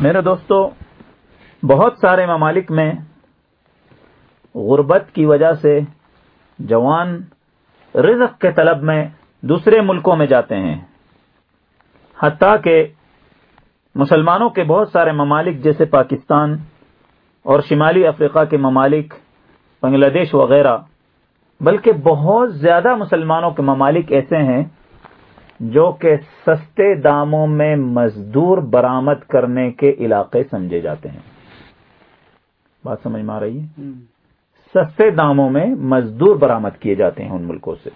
میرے دوستو، بہت سارے ممالک میں غربت کی وجہ سے جوان رزق کے طلب میں دوسرے ملکوں میں جاتے ہیں۔ حتیٰ کہ مسلمانوں کے بہت سارے ممالک جیسے پاکستان اور شمالی افریقہ کے ممالک، بنگلہ دیش وغیرہ، بلکہ بہت زیادہ مسلمانوں کے ممالک ایسے ہیں جو کہ سستے داموں میں مزدور برآمد کرنے کے علاقے سمجھے جاتے ہیں۔ بات سمجھ میں آ رہی ہے؟ سستے داموں میں مزدور برآمد کیے جاتے ہیں ان ملکوں سے۔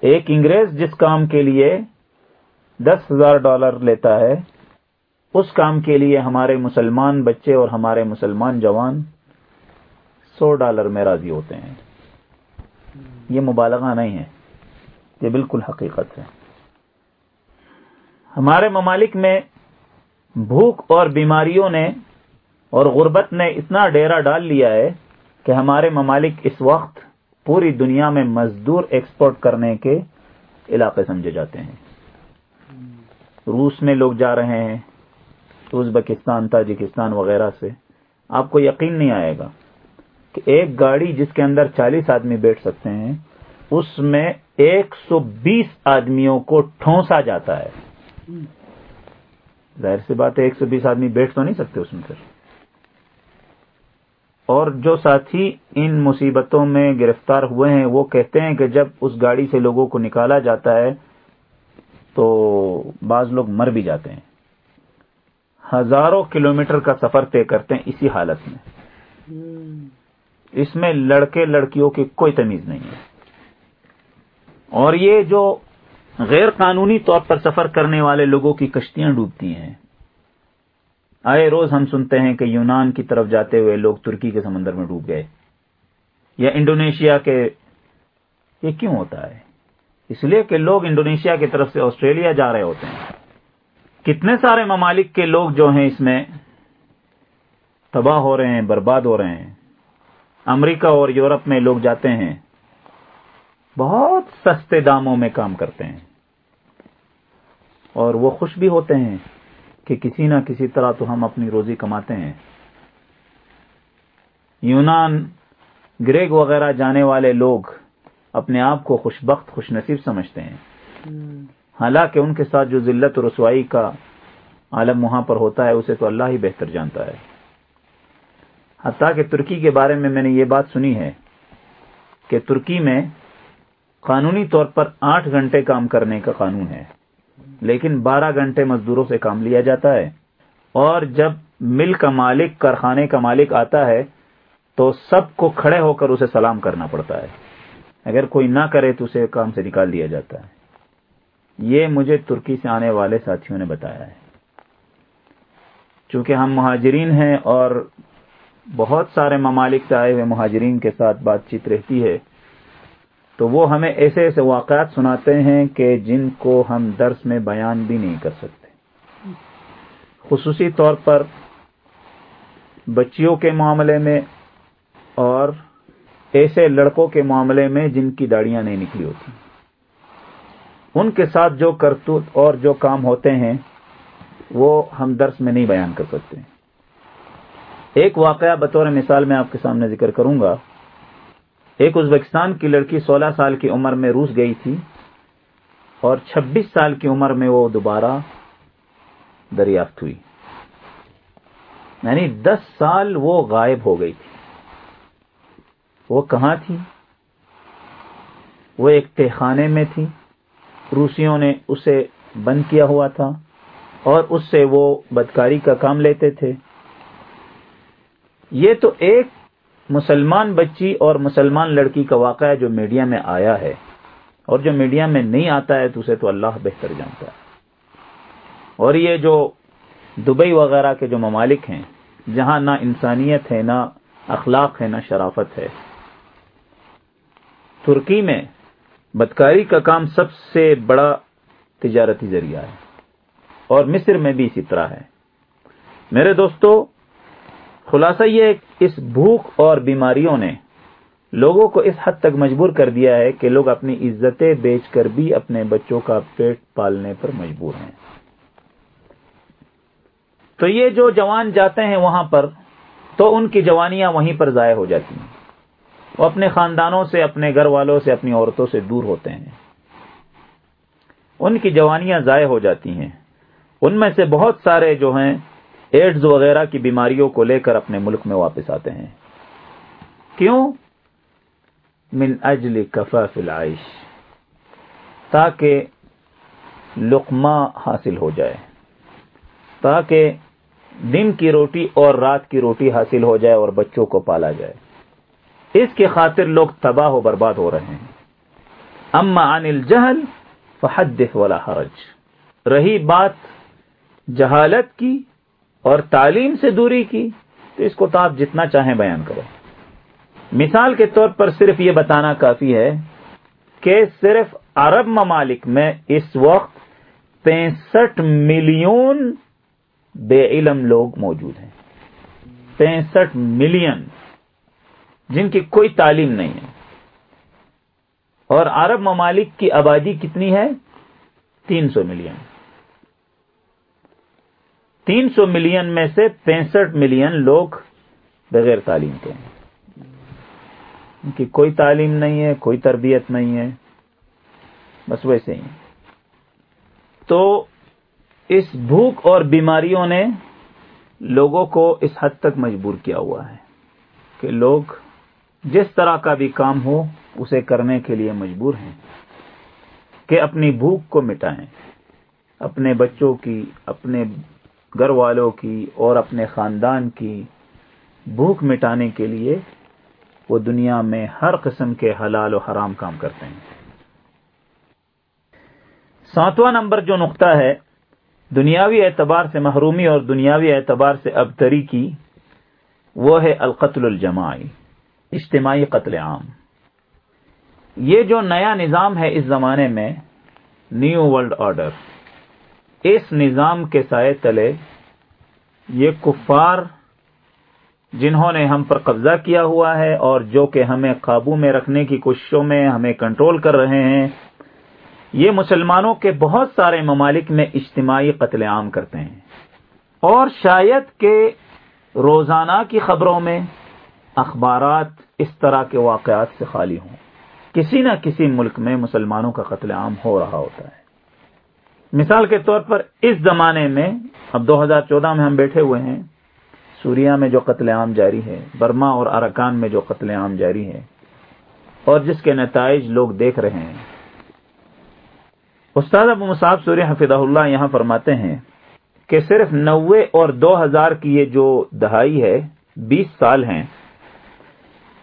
ایک انگریز جس کام کے لیے دس ہزار ڈالر لیتا ہے اس کام کے لیے ہمارے مسلمان بچے اور ہمارے مسلمان جوان سو ڈالر میں راضی ہوتے ہیں۔ یہ مبالغہ نہیں ہے۔ یہ بالکل حقیقت ہے۔ ہمارے ممالک میں بھوک اور بیماریوں نے اور غربت نے اتنا ڈیرا ڈال لیا ہے کہ ہمارے ممالک اس وقت پوری دنیا میں مزدور ایکسپورٹ کرنے کے علاقے سمجھے جاتے ہیں۔ روس میں لوگ جا رہے ہیں، ازبکستان، تاجکستان وغیرہ سے۔ آپ کو یقین نہیں آئے گا کہ ایک گاڑی جس کے اندر چالیس آدمی بیٹھ سکتے ہیں اس میں ایک سو بیس آدمیوں کو ٹھونسا جاتا ہے۔ ظاہر سی بات ہے ایک سو بیس آدمی بیٹھ تو نہیں سکتے اس میں پھر۔ اور جو ساتھی ان مصیبتوں میں گرفتار ہوئے ہیں وہ کہتے ہیں کہ جب اس گاڑی سے لوگوں کو نکالا جاتا ہے تو بعض لوگ مر بھی جاتے ہیں۔ ہزاروں کلومیٹر کا سفر طے کرتے ہیں اسی حالت میں۔ اس میں لڑکے لڑکیوں کی کوئی تمیز نہیں ہے۔ اور یہ جو غیر قانونی طور پر سفر کرنے والے لوگوں کی کشتیاں ڈوبتی ہیں۔ آئے روز ہم سنتے ہیں کہ یونان کی طرف جاتے ہوئے لوگ ترکی کے سمندر میں ڈوب گئے۔ یا انڈونیشیا کے یہ کیوں ہوتا ہے؟ اس لیے کہ لوگ انڈونیشیا کی طرف سے آسٹریلیا جا رہے ہوتے ہیں۔ کتنے سارے ممالک کے لوگ جو ہیں اس میں تباہ ہو رہے ہیں، برباد ہو رہے ہیں۔ امریکہ اور یورپ میں لوگ جاتے ہیں۔ بہت سستے داموں میں کام کرتے ہیں اور وہ خوش بھی ہوتے ہیں کہ کسی نہ کسی طرح تو ہم اپنی روزی کماتے ہیں۔ یونان، گریگ وغیرہ جانے والے لوگ اپنے آپ کو خوش بخت خوش نصیب سمجھتے ہیں۔ حالانکہ ان کے ساتھ جو ذلت و رسوائی کا عالم وہاں پر ہوتا ہے، اسے تو اللہ ہی بہتر جانتا ہے۔ حتیٰ کہ ترکی کے بارے میں میں نے یہ بات سنی ہے کہ ترکی میں قانونی طور پر آٹھ گھنٹے کام کرنے کا قانون ہے، لیکن بارہ گھنٹے مزدوروں سے کام لیا جاتا ہے۔ اور جب مل کا مالک، کارخانے کا مالک آتا ہے، تو سب کو کھڑے ہو کر اسے سلام کرنا پڑتا ہے۔ اگر کوئی نہ کرے تو اسے کام سے نکال دیا جاتا ہے۔ یہ مجھے ترکی سے آنے والے ساتھیوں نے بتایا ہے۔ چونکہ ہم مہاجرین ہیں اور بہت سارے ممالک سے آئے ہوئے مہاجرین کے ساتھ بات چیت رہتی ہے تو وہ ہمیں ایسے ایسے واقعات سناتے ہیں کہ جن کو ہم درس میں بیان بھی نہیں کر سکتے۔ خصوصی طور پر بچیوں کے معاملے میں اور ایسے لڑکوں کے معاملے میں جن کی داڑیاں نہیں نکلی ہوتی۔ ان کے ساتھ جو کرتوت اور جو کام ہوتے ہیں، وہ ہم درس میں نہیں بیان کر سکتے۔ ایک واقعہ بطور مثال میں آپ کے سامنے ذکر کروں گا۔ ایک ازبکستان کی لڑکی سولہ سال کی عمر میں روس گئی تھی اور چھبیس سال کی عمر میں وہ دوبارہ دریافت ہوئی۔ یعنی دس سال وہ غائب ہو گئی تھی۔ وہ کہاں تھی؟ وہ ایک تہخانے میں تھی۔ روسیوں نے اسے بند کیا ہوا تھا اور اس سے وہ بدکاری کا کام لیتے تھے۔ یہ تو ایک مسلمان بچی اور مسلمان لڑکی کا واقعہ جو میڈیا میں آیا ہے۔ اور جو میڈیا میں نہیں آتا ہے تو اسے تو اللہ بہتر جانتا ہے۔ اور یہ جو دبئی وغیرہ کے جو ممالک ہیں، جہاں نہ انسانیت ہے، نہ اخلاق ہے، نہ شرافت ہے۔ ترکی میں بدکاری کا کام سب سے بڑا تجارتی ذریعہ ہے۔ اور مصر میں بھی اسی طرح ہے۔ میرے دوستو خلاصہ یہ اس بھوک اور بیماریوں نے لوگوں کو اس حد تک مجبور کر دیا ہے کہ لوگ اپنی عزتیں بیچ کر بھی اپنے بچوں کا پیٹ پالنے پر مجبور ہیں۔ تو یہ جو جوان جاتے ہیں وہاں پر، تو ان کی جوانیاں وہیں پر ضائع ہو جاتی ہیں۔ وہ اپنے خاندانوں سے، اپنے گھر والوں سے، اپنی عورتوں سے دور ہوتے ہیں۔ ان کی جوانیاں ضائع ہو جاتی ہیں۔ ان میں سے بہت سارے جو ہیں ایڈز وغیرہ کی بیماریوں کو لے کر اپنے ملک میں واپس آتے ہیں۔ کیوں؟ من اجل کفاف العیش، تاکہ لقمہ حاصل ہو جائے، تاکہ دن کی روٹی اور رات کی روٹی حاصل ہو جائے اور بچوں کو پالا جائے۔ اس کے خاطر لوگ تباہ و برباد ہو رہے ہیں۔ اما عن الجہل فحدث ولا حرج۔ رہی بات جہالت کی اور تعلیم سے دوری کی، تو اس کو تو آپ جتنا چاہیں بیان کرو۔ مثال کے طور پر صرف یہ بتانا کافی ہے کہ صرف عرب ممالک میں اس وقت پینسٹھ ملین بے علم لوگ موجود ہیں۔ پینسٹھ ملین، جن کی کوئی تعلیم نہیں ہے۔ اور عرب ممالک کی آبادی کتنی ہے؟ تین سو ملین۔ تین سو ملین میں سے پینسٹھ ملین لوگ بغیر تعلیم کے ہیں۔ ان کی کوئی تعلیم نہیں ہے، کوئی تربیت نہیں ہے، بس ویسے ہی۔ تو اس بھوک اور بیماریوں نے لوگوں کو اس حد تک مجبور کیا ہوا ہے کہ لوگ جس طرح کا بھی کام ہو، اسے کرنے کے لیے مجبور ہیں کہ اپنی بھوک کو مٹائیں۔ اپنے بچوں کی، اپنے گھر والوں کی اور اپنے خاندان کی بھوک مٹانے کے لیے وہ دنیا میں ہر قسم کے حلال و حرام کام کرتے ہیں۔ ساتواں نمبر جو نقطہ ہے، دنیاوی اعتبار سے محرومی اور دنیاوی اعتبار سے ابتری کی، وہ ہے القتل الجماعی، اجتماعی قتل عام۔ یہ جو نیا نظام ہے اس زمانے میں نیو ورلڈ آرڈر اس نظام کے سائے تلے یہ کفار جنہوں نے ہم پر قبضہ کیا ہوا ہے اور جو کہ ہمیں قابو میں رکھنے کی کوششوں میں ہمیں کنٹرول کر رہے ہیں، یہ مسلمانوں کے بہت سارے ممالک میں اجتماعی قتل عام کرتے ہیں۔ اور شاید کہ روزانہ کی خبروں میں اخبارات اس طرح کے واقعات سے خالی ہوں۔ کسی نہ کسی ملک میں مسلمانوں کا قتل عام ہو رہا ہوتا ہے۔ مثال کے طور پر اس زمانے میں اب دو ہزار چودہ میں ہم بیٹھے ہوئے ہیں سوریا میں جو قتل عام جاری ہے، برما اور ارکان میں جو قتل عام جاری ہے، اور جس کے نتائج لوگ دیکھ رہے ہیں۔ استاد ابو مصعب سوری حفظہ اللہ یہاں فرماتے ہیں کہ صرف نوے اور دو ہزار کی یہ جو دہائی ہے، بیس سال ہیں۔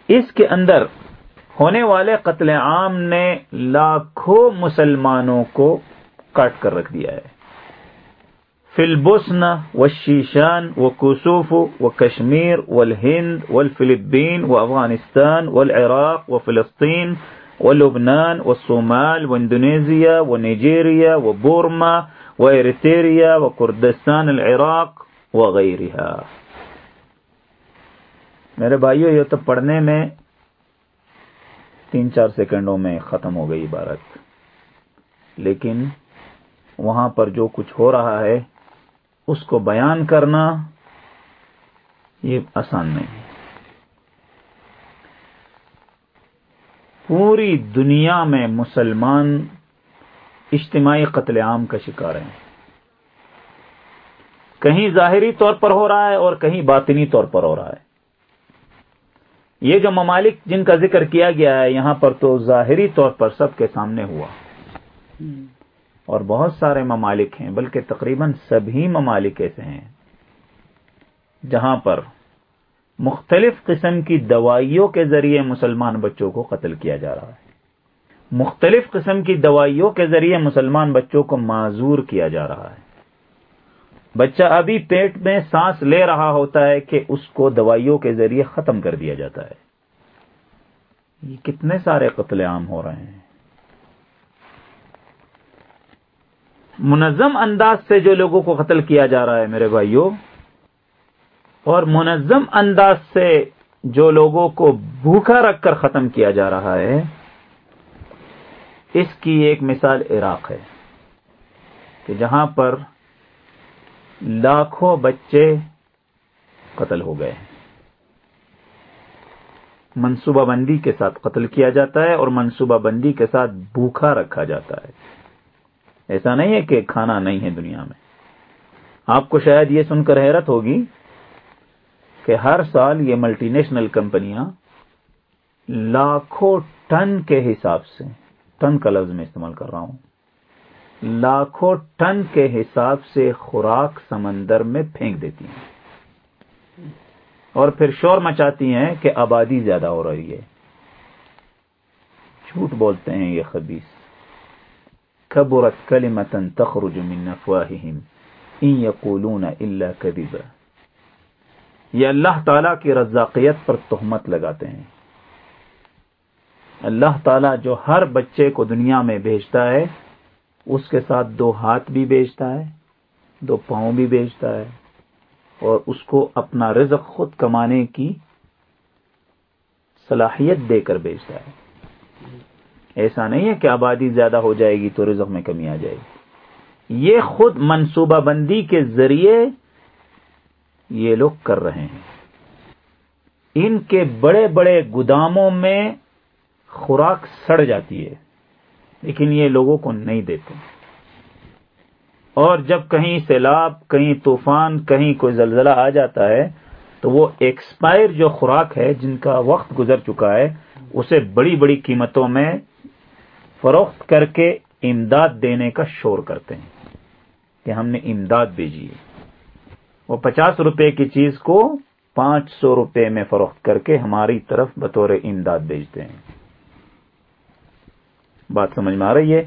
اس کے اندر ہونے والے قتل عام نے لاکھوں مسلمانوں کو کاٹ کر رکھ دیا ہے۔ فلبسن و شیشان و کسوف و کشمیر و الہند و الفلپین و افغانستان و العراق و فلسطین و لبنان و صومال و انڈونیزیا و نائجیریا و بورما و ایریٹیریا و کردستان العراق وغیرہ میرے بھائیو، یہ تو پڑھنے میں تین چار سیکنڈوں میں ختم ہو گئی عبارت۔ لیکن وہاں پر جو کچھ ہو رہا ہے، اس کو بیان کرنا یہ آسان نہیں۔ ہے پوری دنیا میں مسلمان اجتماعی قتل عام کا شکار ہیں۔ کہیں ظاہری طور پر ہو رہا ہے اور کہیں باطنی طور پر ہو رہا ہے۔ یہ جو ممالک جن کا ذکر کیا گیا ہے، یہاں پر تو ظاہری طور پر سب کے سامنے ہوا۔ اور بہت سارے ممالک ہیں، بلکہ تقریباً سبھی ممالک ایسے ہیں جہاں پر مختلف قسم کی دوائیوں کے ذریعے مسلمان بچوں کو قتل کیا جا رہا ہے۔ مختلف قسم کی دوائیوں کے ذریعے مسلمان بچوں کو معذور کیا جا رہا ہے۔ بچہ ابھی پیٹ میں سانس لے رہا ہوتا ہے کہ اس کو دوائیوں کے ذریعے ختم کر دیا جاتا ہے۔ یہ کتنے سارے قتل عام ہو رہے ہیں۔ منظم انداز سے جو لوگوں کو قتل کیا جا رہا ہے میرے بھائیوں اور منظم انداز سے جو لوگوں کو بھوکا رکھ کر ختم کیا جا رہا ہے، اس کی ایک مثال عراق ہے، کہ جہاں پر لاکھوں بچے قتل ہو گئے۔ منصوبہ بندی کے ساتھ قتل کیا جاتا ہے اور منصوبہ بندی کے ساتھ بھوکھا رکھا جاتا ہے۔ ایسا نہیں ہے کہ کھانا نہیں ہے دنیا میں۔ آپ کو شاید یہ سن کر حیرت ہوگی کہ ہر سال یہ ملٹی نیشنل کمپنیاں لاکھوں ٹن کے حساب سے، ٹن کا لفظ میں استعمال کر رہا ہوں، لاکھوں ٹن کے حساب سے خوراک سمندر میں پھینک دیتی ہیں۔ اور پھر شور مچاتی ہیں کہ آبادی زیادہ ہو رہی ہے۔ جھوٹ بولتے ہیں یہ خبیص۔ کبرت کلمتن تخرج من افواہہم ان یقولون الا کذبا یہ اللہ تعالی کی رزاقیت پر تہمت لگاتے ہیں. اللہ تعالیٰ جو ہر بچے کو دنیا میں بھیجتا ہے، اس کے ساتھ دو ہاتھ بھی بیچتا ہے، دو پاؤں بھی بیچتا ہے، اور اس کو اپنا رزق خود کمانے کی صلاحیت دے کر بیچتا ہے۔ ایسا نہیں ہے کہ آبادی زیادہ ہو جائے گی تو رزق میں کمی آ جائے گی۔ یہ خود منصوبہ بندی کے ذریعے یہ لوگ کر رہے ہیں۔ ان کے بڑے بڑے گوداموں میں خوراک سڑ جاتی ہے، لیکن یہ لوگوں کو نہیں دیتے۔ اور جب کہیں سیلاب، کہیں طوفان، کہیں کوئی زلزلہ آ جاتا ہے، تو وہ ایکسپائر جو خوراک ہے، جن کا وقت گزر چکا ہے، اسے بڑی بڑی قیمتوں میں فروخت کر کے امداد دینے کا شور کرتے ہیں کہ ہم نے امداد بھیجی ہے۔ وہ پچاس روپے کی چیز کو پانچ سو روپے میں فروخت کر کے ہماری طرف بطور امداد بھیجتے ہیں۔ بات سمجھ میں آ رہی ہے؟